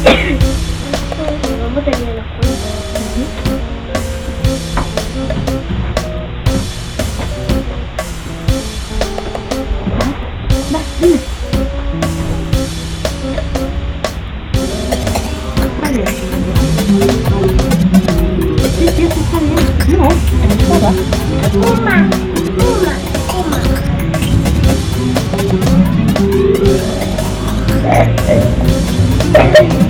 Jadi, biasanya aku mau cari? Música